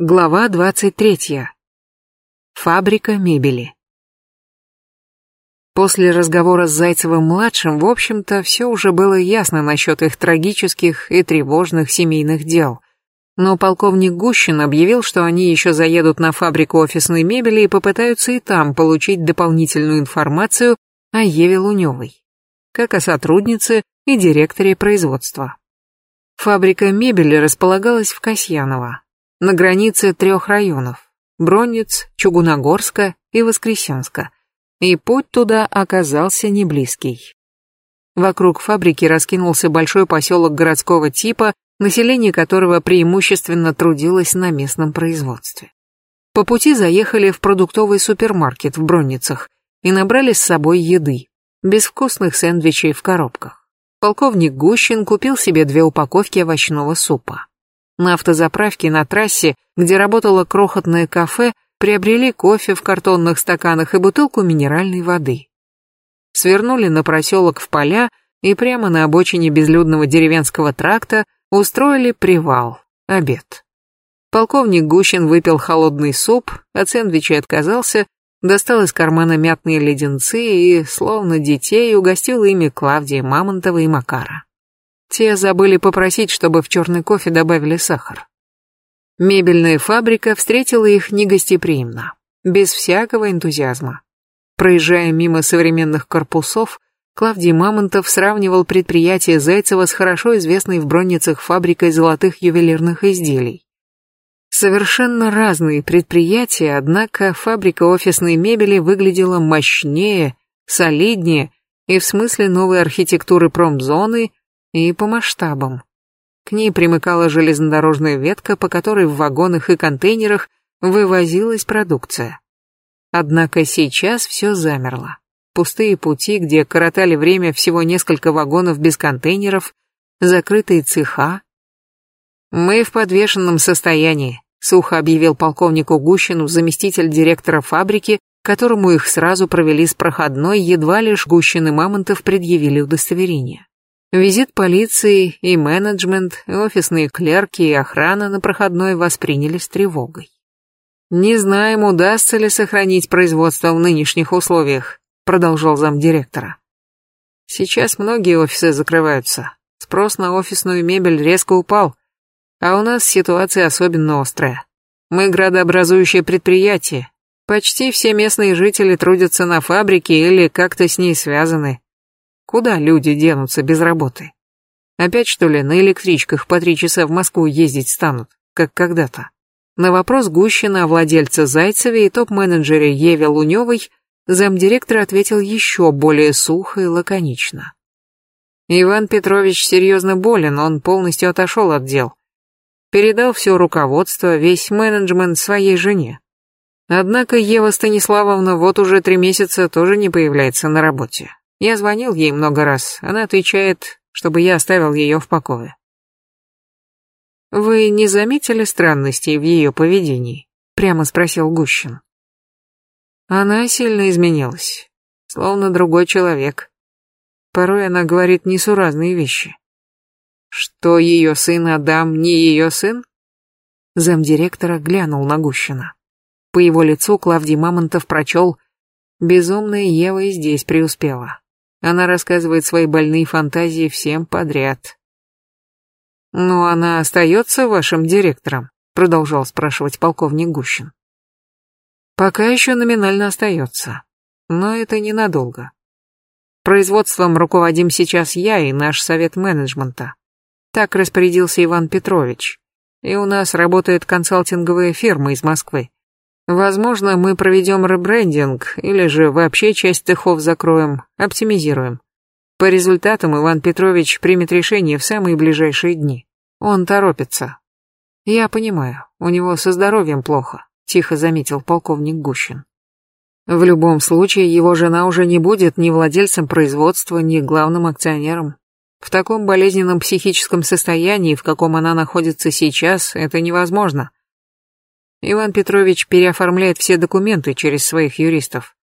Глава 23. Фабрика мебели. После разговора с Зайцевым-младшим, в общем-то, все уже было ясно насчет их трагических и тревожных семейных дел. Но полковник Гущин объявил, что они еще заедут на фабрику офисной мебели и попытаются и там получить дополнительную информацию о Еве Луневой, как о сотруднице и директоре производства. Фабрика мебели располагалась в Касьяново, на границе трех районов – Бронниц, Чугуногорска и Воскресенска, и путь туда оказался не близкий. Вокруг фабрики раскинулся большой поселок городского типа, население которого преимущественно трудилось на местном производстве. По пути заехали в продуктовый супермаркет в Бронницах и набрали с собой еды, безвкусных сэндвичей в коробках. Полковник Гущин купил себе две упаковки овощного супа. На автозаправке на трассе, где работало крохотное кафе, приобрели кофе в картонных стаканах и бутылку минеральной воды. Свернули на проселок в поля и прямо на обочине безлюдного деревенского тракта устроили привал, обед. Полковник Гущин выпил холодный суп, от сэндвича отказался, достал из кармана мятные леденцы и, словно детей, угостил ими Клавдия Мамонтова и Макара. Те забыли попросить, чтобы в черный кофе добавили сахар. Мебельная фабрика встретила их негостеприимно, без всякого энтузиазма. Проезжая мимо современных корпусов, Клавдий Мамонтов сравнивал предприятие Зайцева с хорошо известной в Бронницах фабрикой золотых ювелирных изделий. Совершенно разные предприятия, однако фабрика офисной мебели выглядела мощнее, солиднее и в смысле новой архитектуры промзоны, и по масштабам. К ней примыкала железнодорожная ветка, по которой в вагонах и контейнерах вывозилась продукция. Однако сейчас все замерло. Пустые пути, где коротали время всего несколько вагонов без контейнеров, закрытые цеха. «Мы в подвешенном состоянии», — сухо объявил полковнику Гущину заместитель директора фабрики, которому их сразу провели с проходной, едва лишь Гущин и Мамонтов предъявили удостоверение. Визит полиции и менеджмент, офисные клерки и охрана на проходной восприняли с тревогой. «Не знаем, удастся ли сохранить производство в нынешних условиях», продолжал замдиректора. «Сейчас многие офисы закрываются. Спрос на офисную мебель резко упал, а у нас ситуация особенно острая. Мы градообразующее предприятие. Почти все местные жители трудятся на фабрике или как-то с ней связаны. Куда люди денутся без работы? Опять что ли на электричках по три часа в Москву ездить станут, как когда-то? На вопрос Гущина о владельце Зайцеве и топ-менеджере Еве Луневой замдиректор ответил еще более сухо и лаконично. Иван Петрович серьезно болен, он полностью отошел от дел. Передал все руководство, весь менеджмент своей жене. Однако Ева Станиславовна вот уже три месяца тоже не появляется на работе. Я звонил ей много раз, она отвечает, чтобы я оставил ее в покое. «Вы не заметили странностей в ее поведении?» — прямо спросил Гущин. Она сильно изменилась, словно другой человек. Порой она говорит несуразные вещи. Что ее сын Адам не ее сын? Замдиректора глянул на Гущина. По его лицу Клавдий Мамонтов прочел «Безумная Ева и здесь преуспела». Она рассказывает свои больные фантазии всем подряд. «Но она остается вашим директором?» продолжал спрашивать полковник Гущин. «Пока еще номинально остается, но это ненадолго. Производством руководим сейчас я и наш совет менеджмента. Так распорядился Иван Петрович. И у нас работает консалтинговая фирма из Москвы. Возможно, мы проведем ребрендинг или же вообще часть цехов закроем, оптимизируем. По результатам Иван Петрович примет решение в самые ближайшие дни. Он торопится. Я понимаю, у него со здоровьем плохо, тихо заметил полковник Гущин. В любом случае, его жена уже не будет ни владельцем производства, ни главным акционером. В таком болезненном психическом состоянии, в каком она находится сейчас, это невозможно. Иван Петрович переоформляет все документы через своих юристов.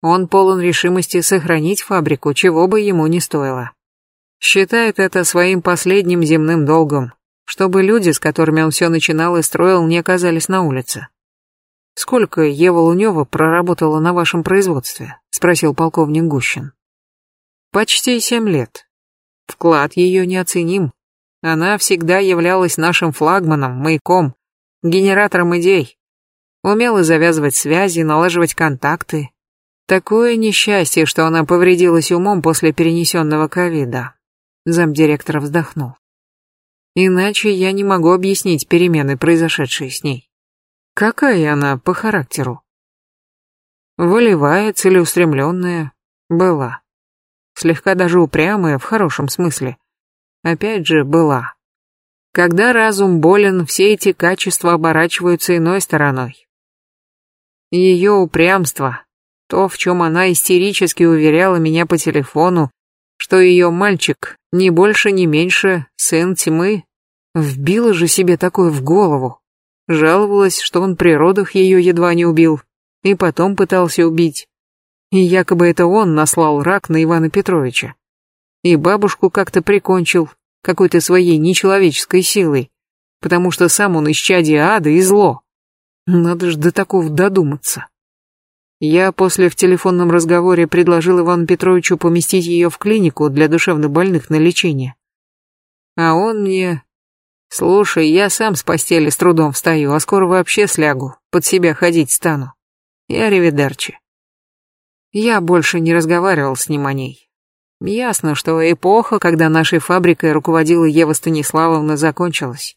Он полон решимости сохранить фабрику, чего бы ему ни стоило. Считает это своим последним земным долгом. чтобы люди, с которыми он все начинал и строил, не оказались на улице. «Сколько Ева Лунева проработала на вашем производстве?» — спросил полковник Гущин. «Почти семь лет. Вклад ее неоценим. Она всегда являлась нашим флагманом, маяком, генератором идей. Умела завязывать связи, налаживать контакты. Такое несчастье, что она повредилась умом после перенесенного ковида. Замдиректора вздохнул. Иначе я не могу объяснить перемены, произошедшие с ней. Какая она по характеру? Волевая, целеустремленная, была. Слегка даже упрямая в хорошем смысле. Опять же, была. Когда разум болен, все эти качества оборачиваются иной стороной. Ее упрямство, то, в чем она истерически уверяла меня по телефону, что ее мальчик ни больше, ни меньше сын тьмы, вбила же себе такое в голову. Жаловалась, что он при родах ее едва не убил, и потом пытался убить. И якобы это он наслал рак на Ивана Петровича. И бабушку как-то прикончил какой-то своей нечеловеческой силой, потому что сам он исчадие ада и зло. Надо ж до такого додуматься. Я после в телефонном разговоре предложил Ивану Петровичу поместить ее в клинику для душевнобольных на лечение. А он мне... Слушай, я сам с постели с трудом встаю, а скоро вообще слягу, под себя ходить стану. Я ревидерчи. Я больше не разговаривал с ним о ней. Ясно, что эпоха, когда нашей фабрикой руководила Ева Станиславовна, закончилась.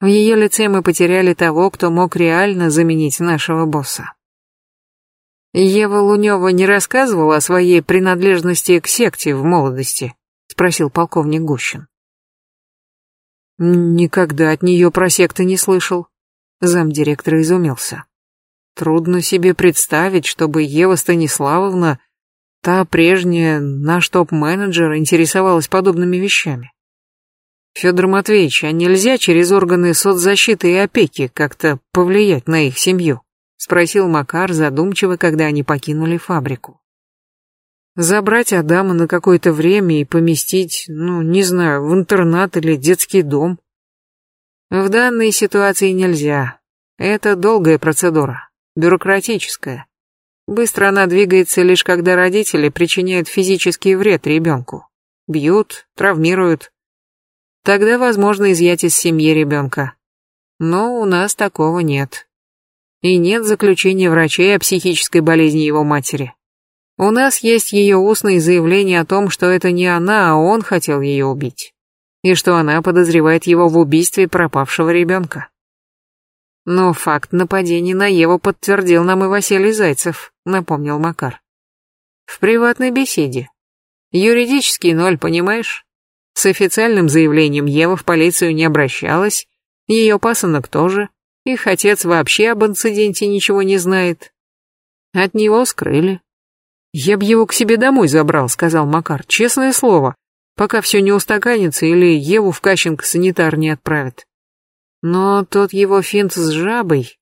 В ее лице мы потеряли того, кто мог реально заменить нашего босса. Ева Лунева не рассказывала о своей принадлежности к секте в молодости? Спросил полковник Гущин. Никогда от нее про секты не слышал. Замдиректора изумился. Трудно себе представить, чтобы Ева Станиславовна, та прежняя наш топ-менеджер, интересовалась подобными вещами. Федор Матвеевич, а нельзя через органы соцзащиты и опеки как-то повлиять на их семью? Спросил Макар задумчиво, когда они покинули фабрику. Забрать Адама на какое-то время и поместить, ну, не знаю, в интернат или детский дом. В данной ситуации нельзя. Это долгая процедура, бюрократическая. Быстро она двигается лишь когда родители причиняют физический вред ребенку. Бьют, травмируют. Тогда возможно изъять из семьи ребенка. Но у нас такого нет и нет заключения врачей о психической болезни его матери. У нас есть ее устные заявления о том, что это не она, а он хотел ее убить, и что она подозревает его в убийстве пропавшего ребенка. Но факт нападения на Еву подтвердил нам и Василий Зайцев, напомнил Макар. В приватной беседе. Юридический ноль, понимаешь? С официальным заявлением Ева в полицию не обращалась, ее пасынок тоже. Их отец вообще об инциденте ничего не знает. От него скрыли. Я б его к себе домой забрал, сказал Макар, честное слово, пока все не устаканится или Еву в кащинг санитар не отправит. Но тот его финт с жабой...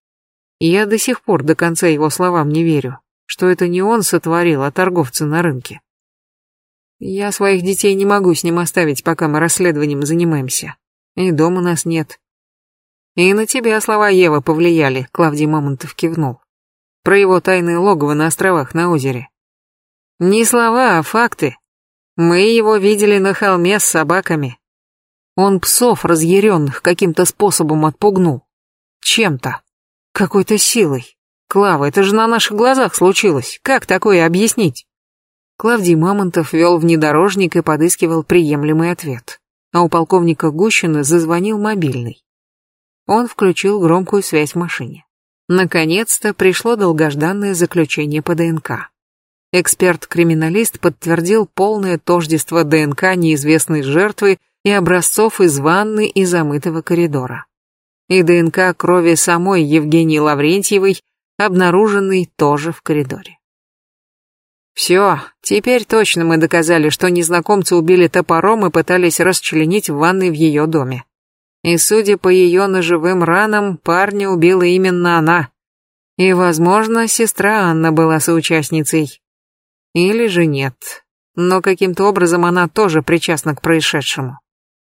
Я до сих пор до конца его словам не верю, что это не он сотворил, а торговцы на рынке. Я своих детей не могу с ним оставить, пока мы расследованием занимаемся. И дома нас нет. И на тебя слова Евы повлияли, Клавдий Мамонтов кивнул. Про его тайное логово на островах на озере. Не слова, а факты. Мы его видели на холме с собаками. Он псов разъяренных каким-то способом отпугнул. Чем-то. Какой-то силой. Клава, это же на наших глазах случилось. Как такое объяснить? Клавдий Мамонтов вел внедорожник и подыскивал приемлемый ответ. А у полковника Гущина зазвонил мобильный. Он включил громкую связь в машине. Наконец-то пришло долгожданное заключение по ДНК. Эксперт-криминалист подтвердил полное тождество ДНК неизвестной жертвы и образцов из ванны и замытого коридора. И ДНК крови самой Евгении Лаврентьевой, обнаруженной тоже в коридоре. Все, теперь точно мы доказали, что незнакомцы убили топором и пытались расчленить в ванной в ее доме. И судя по ее ножевым ранам, парня убила именно она. И, возможно, сестра Анна была соучастницей. Или же нет. Но каким-то образом она тоже причастна к происшедшему,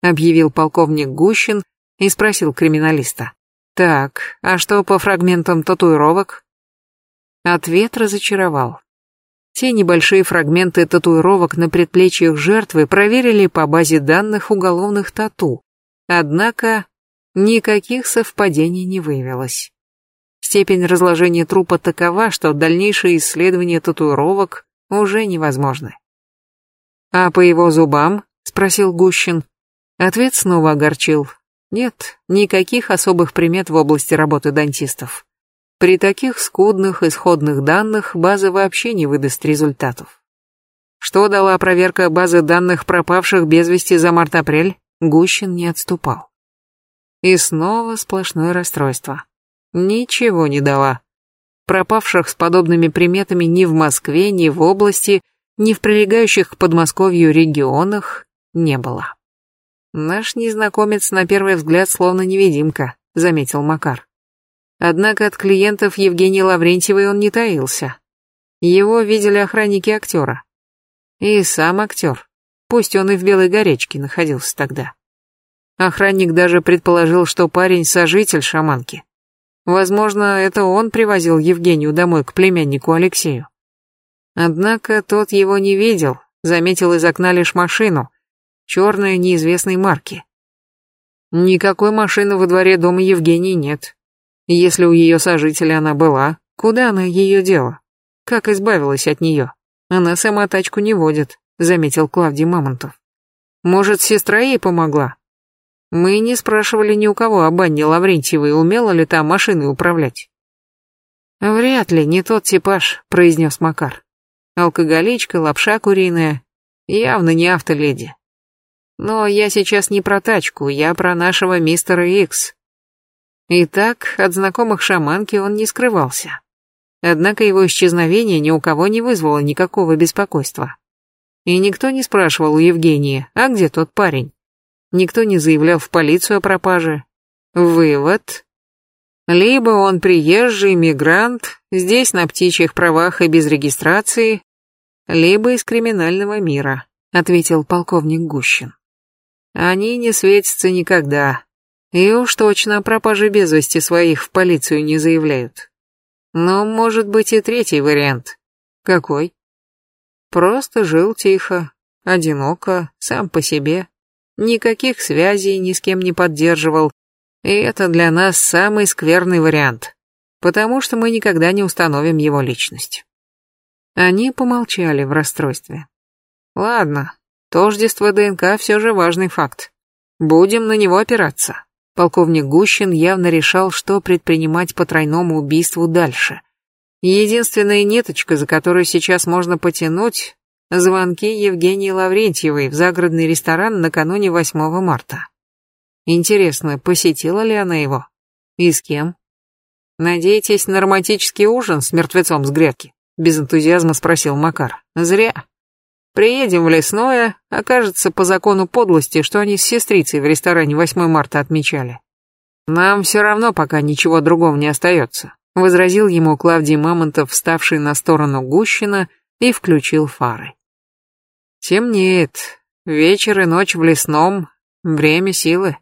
объявил полковник Гущин и спросил криминалиста. Так, а что по фрагментам татуировок? Ответ разочаровал. Те небольшие фрагменты татуировок на предплечьях жертвы проверили по базе данных уголовных тату. Однако никаких совпадений не выявилось. Степень разложения трупа такова, что дальнейшее исследование татуировок уже невозможно. «А по его зубам?» — спросил Гущин. Ответ снова огорчил. Нет, никаких особых примет в области работы дантистов. При таких скудных исходных данных база вообще не выдаст результатов. Что дала проверка базы данных пропавших без вести за март-апрель, Гущин не отступал. И снова сплошное расстройство. Ничего не дала. Пропавших с подобными приметами ни в Москве, ни в области, ни в прилегающих к Подмосковью регионах не было. Наш незнакомец на первый взгляд словно невидимка, заметил Макар. Однако от клиентов Евгении Лаврентьевой он не таился. Его видели охранники актера. И сам актер, пусть он и в белой горечке находился тогда. Охранник даже предположил, что парень сожитель шаманки. Возможно, это он привозил Евгению домой к племяннику Алексею. Однако тот его не видел, заметил из окна лишь машину, черную неизвестной марки. Никакой машины во дворе дома Евгении нет. Если у ее сожителя она была, куда она ее дела? Как избавилась от нее? Она сама тачку не водит, заметил Клавдий Мамонтов. Может, сестра ей помогла? Мы не спрашивали ни у кого об Анне Лаврентьевой, умела ли та машиной управлять. Вряд ли, не тот типаж, произнес Макар. Алкоголичка, лапша куриная, явно не автоледи. Но я сейчас не про тачку, я про нашего мистера Икс. Итак, от знакомых шаманки он не скрывался. Однако его исчезновение ни у кого не вызвало никакого беспокойства. И никто не спрашивал у Евгении, а где тот парень? Никто не заявлял в полицию о пропаже. Вывод. Либо он приезжий мигрант, здесь на птичьих правах и без регистрации, либо из криминального мира, ответил полковник Гущин. Они не светятся никогда, и уж точно о пропаже без вести своих в полицию не заявляют. Но может быть и третий вариант. Какой? Просто жил тихо, одиноко, сам по себе. Никаких связей ни с кем не поддерживал. И это для нас самый скверный вариант, потому что мы никогда не установим его личность. Они помолчали в расстройстве. Ладно, тождество ДНК все же важный факт. Будем на него опираться. Полковник Гущин явно решал, что предпринимать по тройному убийству дальше. Единственная ниточка, за которую сейчас можно потянуть, звонки Евгении Лаврентьевой в загородный ресторан накануне 8 марта. Интересно, посетила ли она его? И с кем? Надеетесь на романтический ужин с мертвецом с грядки? Без энтузиазма спросил Макар. Зря. Приедем в лесное, окажется по закону подлости, что они с сестрицей в ресторане 8 марта отмечали. Нам все равно пока ничего другого не остается, возразил ему Клавдий Мамонтов, вставший на сторону Гущина, и включил фары. Темнеет. Вечер и ночь в лесном. Время силы.